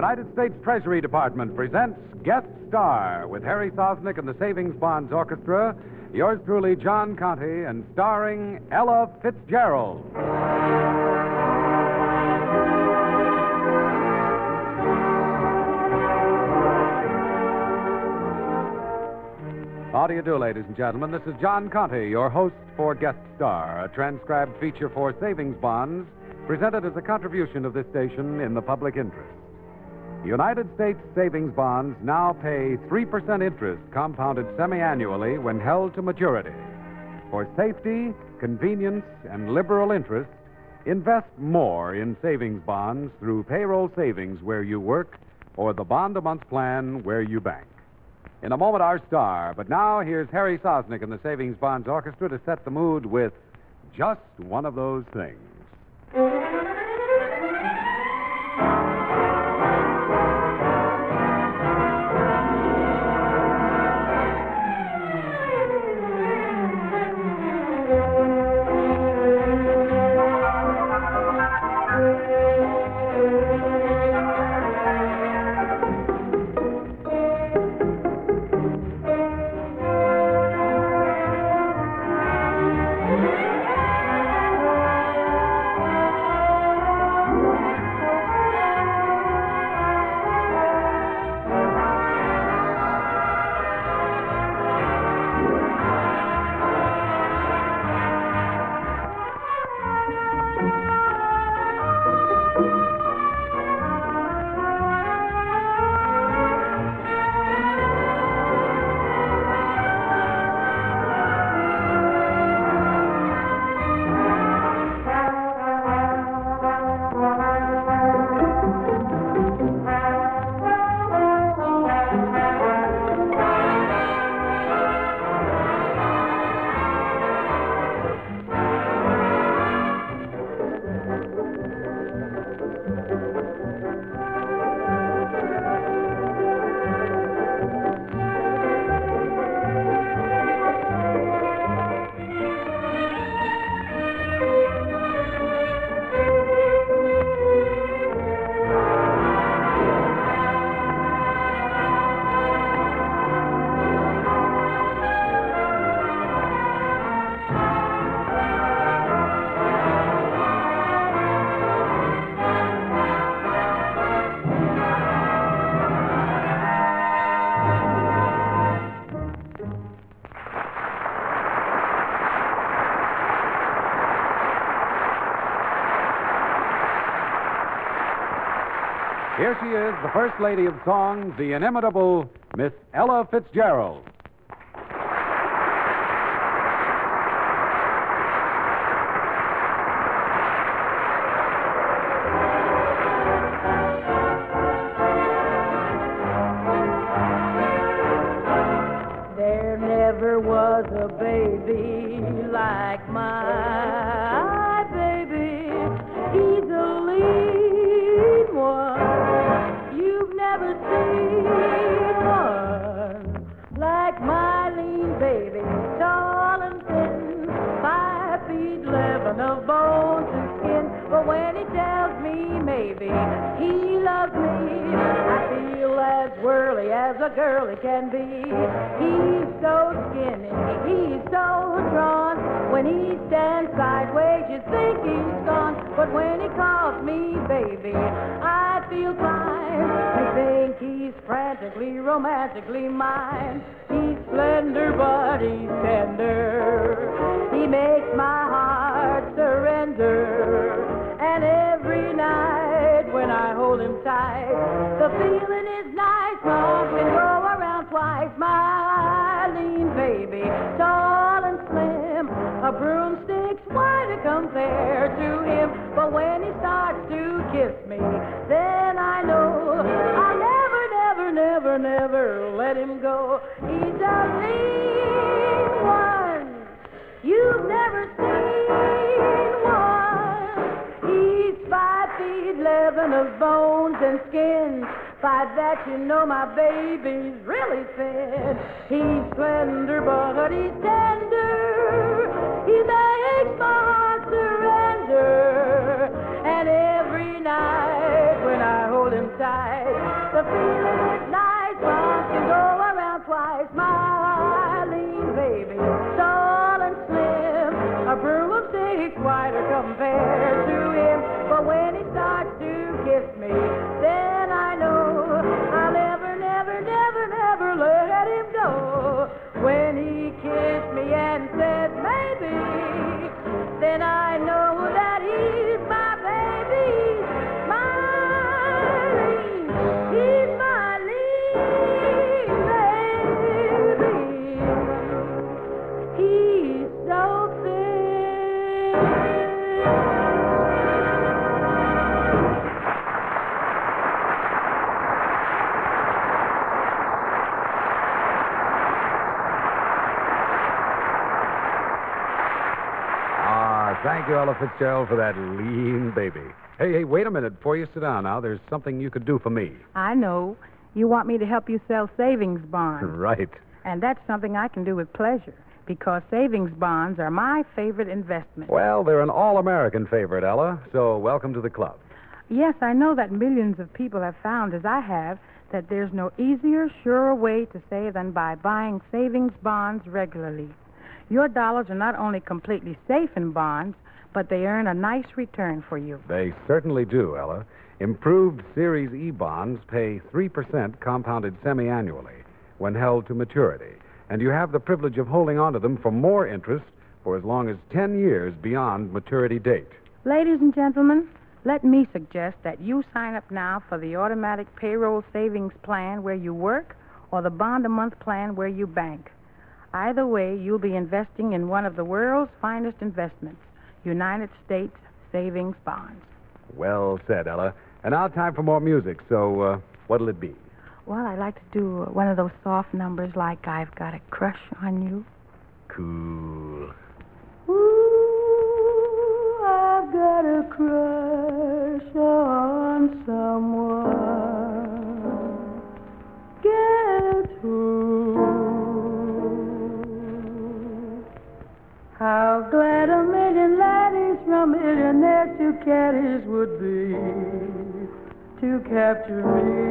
United States Treasury Department presents Guest Star with Harry Sosnick and the Savings Bonds Orchestra, yours truly, John Conte, and starring Ella Fitzgerald. How do you do, ladies and gentlemen? This is John Conte, your host for Guest Star, a transcribed feature for savings bonds presented as a contribution of this station in the public interest. United States savings bonds now pay 3% interest compounded semi-annually when held to maturity. For safety, convenience, and liberal interest, invest more in savings bonds through payroll savings where you work or the bond a month plan where you bank. In a moment, our star. But now, here's Harry Sosnick and the Savings Bonds Orchestra to set the mood with just one of those things. Is, the First Lady of Song, the inimitable Miss Ella Fitzgerald. A girlie can be. He's so skinny, he's so drawn. When he stands sideways, you think he's gone. But when he calls me baby, I feel fine. I think he's frantically, romantically mine. He's slender, but he's He's a lean one. You've never seen one. He's five feet eleven of bones and skin. By that you know my baby's really thin. He's slender but he's tender. He makes my heart surrender. And every night when I hold him tight, Thank you, Ella Fitzgerald, for that lean baby. Hey, hey, wait a minute. Before you sit down now, there's something you could do for me. I know. You want me to help you sell savings bonds. Right. And that's something I can do with pleasure because savings bonds are my favorite investment. Well, they're an all American favorite, Ella, so welcome to the club. Yes, I know that millions of people have found, as I have, that there's no easier, surer way to save than by buying savings bonds regularly. Your dollars are not only completely safe in bonds, but they earn a nice return for you. They certainly do, Ella. Improved Series E bonds pay 3% compounded semi annually when held to maturity, and you have the privilege of holding on to them for more interest for as long as 10 years beyond maturity date. Ladies and gentlemen, let me suggest that you sign up now for the automatic payroll savings plan where you work or the bond a month plan where you bank. Either way, you'll be investing in one of the world's finest investments, United States savings bonds. Well said, Ella. And now time for more music, so uh, what'll it be? Well, I'd like to do one of those soft numbers like I've Got a Crush on You. Cool. Ooh, I've got a crush on someone. Guess who? Caddies would be to capture me.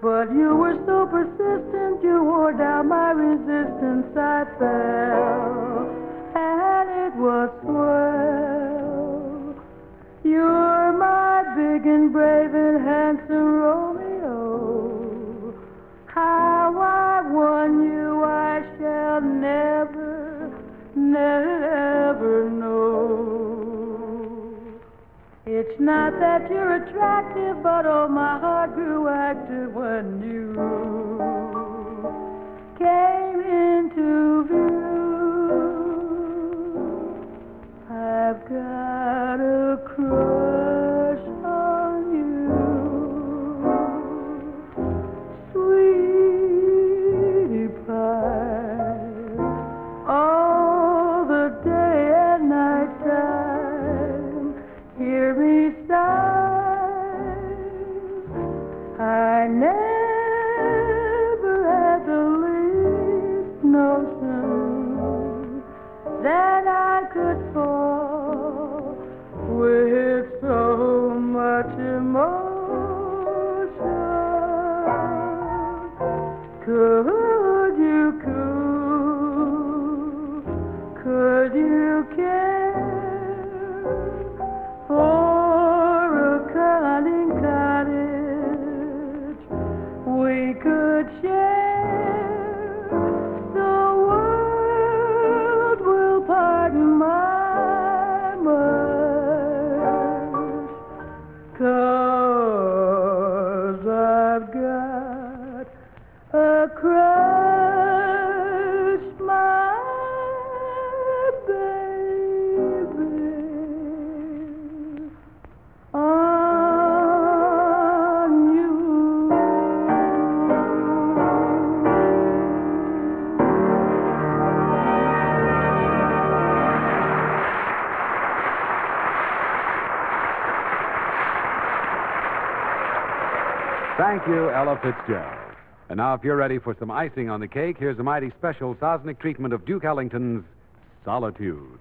But you were so persistent, you wore down my resistance. I fell, and it was swell. You're my big and brave and handsome Romeo. How I won you, I shall never, never It's not that you're attractive, but oh, my heart grew active when you came into view. I've got a crush emotion. Thank you, Ella Fitzgerald. And now, if you're ready for some icing on the cake, here's a mighty special Sosnick treatment of Duke Ellington's Solitude.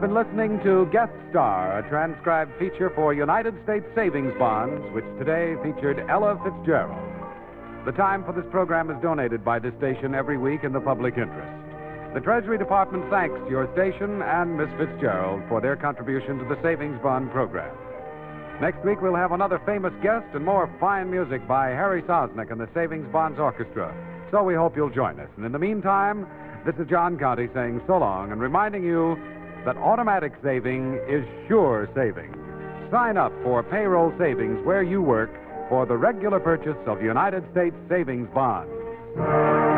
Have been listening to Guest Star, a transcribed feature for United States Savings Bonds, which today featured Ella Fitzgerald. The time for this program is donated by this station every week in the public interest. The Treasury Department thanks your station and Miss Fitzgerald for their contribution to the Savings Bond program. Next week, we'll have another famous guest and more fine music by Harry Sosnick and the Savings Bonds Orchestra. So we hope you'll join us. And in the meantime, this is John Conte saying so long and reminding you that automatic saving is sure saving. Sign up for payroll savings where you work for the regular purchase of United States savings bonds.